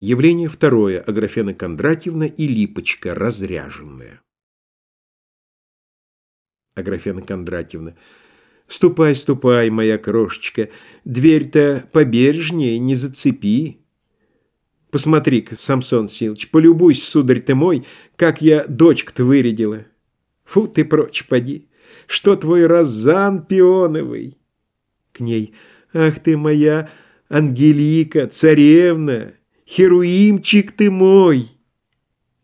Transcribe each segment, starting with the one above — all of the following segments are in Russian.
Явление второе. Аграфена Кондратьевна и Липочка, разряженная. Аграфена Кондратьевна. Ступай, ступай, моя крошечка. Дверь-то побережнее, не зацепи. Посмотри-ка, Самсон Силыч, полюбуйся, сударь ты мой, как я дочку-то вырядила. Фу ты прочь, поди. Что твой розан пионовый? К ней. Ах ты моя Ангелика, царевна. Херуимчик ты мой!»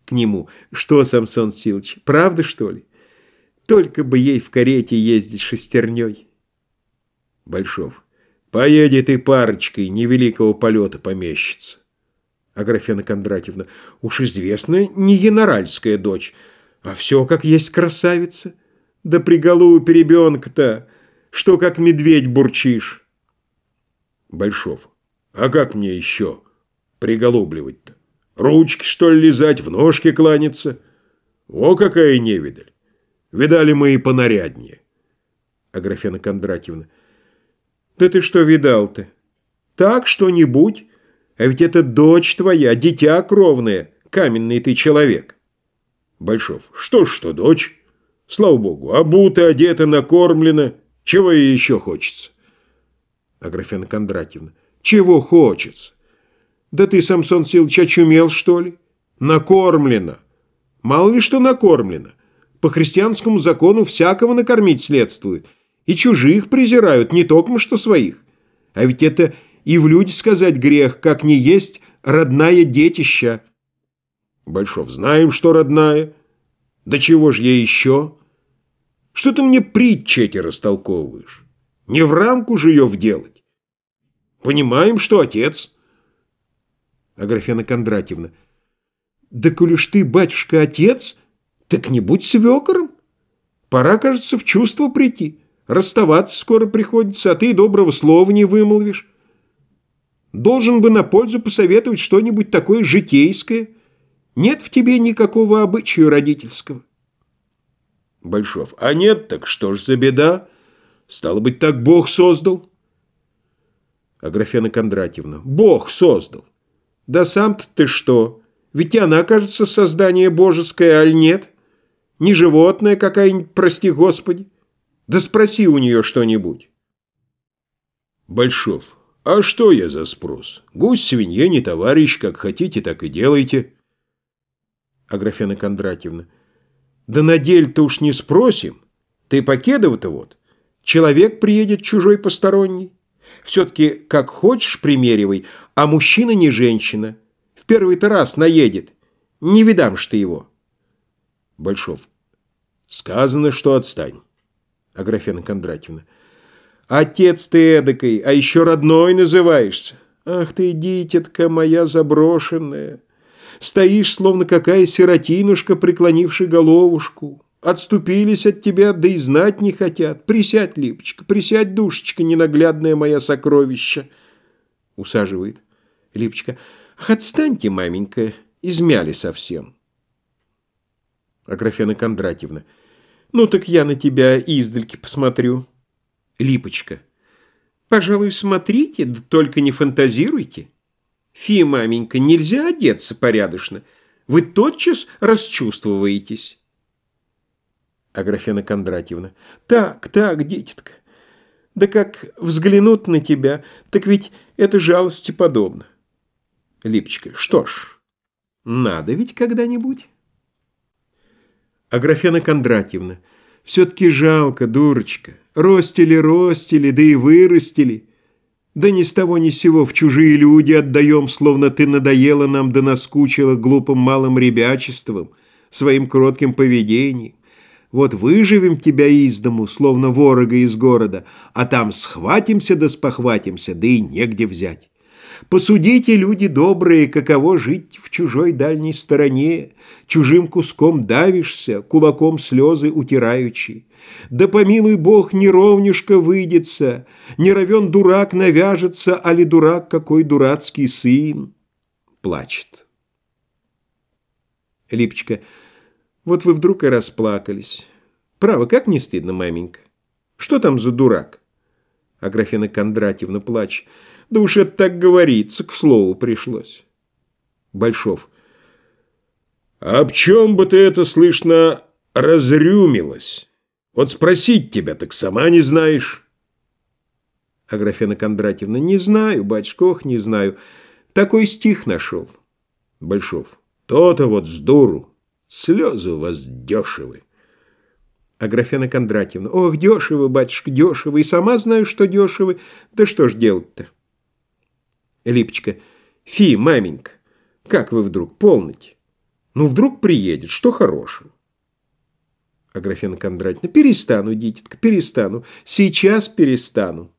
К нему. «Что, Самсон Силыч, правда, что ли? Только бы ей в карете ездить шестерней». Большов. «Поедет и парочкой невеликого полета помещится». Аграфена Кондратьевна. «Уж известно, не яноральская дочь, а все как есть красавица. Да приголубь ребенка-то, что как медведь бурчишь». Большов. «А как мне еще?» Приголубливать-то? Ручки, что ли, лизать, в ножки кланяться? О, какая невидаль! Видали мы и понаряднее. Аграфена Кондратьевна. Да ты что видал-то? Так что-нибудь? А ведь это дочь твоя, дитя кровное, каменный ты человек. Большов. Что ж, что дочь? Слава богу, обута, одета, накормлена. Чего ей еще хочется? Аграфена Кондратьевна. Чего хочется? Да ты, Самсон Силыч, очумел, что ли? Накормлено. Мало ли что накормлено. По христианскому закону всякого накормить следствует. И чужих презирают, не только что своих. А ведь это и в люди сказать грех, как не есть родная детища. Большов, знаем, что родная. Да чего ж ей еще? Что ты мне притчи эти растолковываешь? Не в рамку же ее вделать. Понимаем, что отец... Аграфена Кондратьевна. Да коли ж ты, батюшка, отец, так не будь свекором. Пора, кажется, в чувство прийти. Расставаться скоро приходится, а ты доброго слова не вымолвишь. Должен бы на пользу посоветовать что-нибудь такое житейское. Нет в тебе никакого обычая родительского. Большов. А нет, так что ж за беда? Стало быть, так Бог создал. Аграфена Кондратьевна. Бог создал. Да сам-то ты что? Ведь она, кажется, создание божеское, аль нет? Не животное какая-нибудь, прости господи? Да спроси у нее что-нибудь. Большов. А что я за спрос? Гусь, свинья, не товарищ, как хотите, так и делайте. Аграфена Кондратьевна. Да на дель-то уж не спросим. Ты покедов-то вот. Человек приедет чужой посторонний. Все-таки как хочешь примеривай, а мужчина не женщина. В первый-то раз наедет. Не видам ж ты его. Большов. Сказано, что отстань. Аграфена Кондратьевна. Отец ты эдакой, а еще родной называешься. Ах ты, дитятка моя заброшенная. Стоишь, словно какая сиротинушка, преклонившая головушку. Отступились от тебя, да и знать не хотят. Присядь, Липочка, присядь, душечка, ненаглядная моя сокровища. Усаживает. Липочка. Ах, отстаньте, маменька, измяли совсем. Аграфена Кондратьевна. Ну так я на тебя издальки посмотрю. Липочка. Пожалуй, смотрите, да только не фантазируйте. Фи, маменька, нельзя одеться порядочно. Вы тотчас расчувствуетесь. Аграфена Кондратьевна. «Так, так, дитятка. Да как взглянут на тебя, так ведь это жалости подобно». Липочка. «Что ж, надо ведь когда-нибудь». Аграфена Кондратьевна. «Все-таки жалко, дурочка. Ростили, ростили, да и вырастили. Да ни с того ни с сего в чужие люди отдаем, словно ты надоела нам да наскучила глупым малым ребячеством, своим кротким поведением. Вот выживем тебя из дому, словно ворога из города, а там схватимся да спохватимся, да и негде взять. Посудите, люди добрые, каково жить в чужой дальней стороне, чужим куском давишься, кулаком слезы утираючи. Да помилуй Бог, не ровнюшка выйдется, не равен дурак навяжется, а ли дурак какой дурацкий сын. Плачет. Липочка. Вот вы вдруг и расплакались. Право, как не стыдно, маменька? Что там за дурак? Аграфена Кондратьевна плачет. Да уж это так говорится, к слову пришлось. Большов. А об чем бы ты это, слышно, разрюмилась? Вот спросить тебя, так сама не знаешь. Аграфена Кондратьевна. Не знаю, батюшка, ох, не знаю. Такой стих нашел. Большов. То-то вот с дуру. Слезы у вас дешевы. Аграфена Кондратьевна. Ох, дешево, батюшка, дешево. И сама знаю, что дешево. Да что ж делать-то? Липочка. Фи, маменька, как вы вдруг, полноте? Ну, вдруг приедет, что хорошего? Аграфена Кондратьевна. Перестану, дитятка, перестану. Сейчас перестану.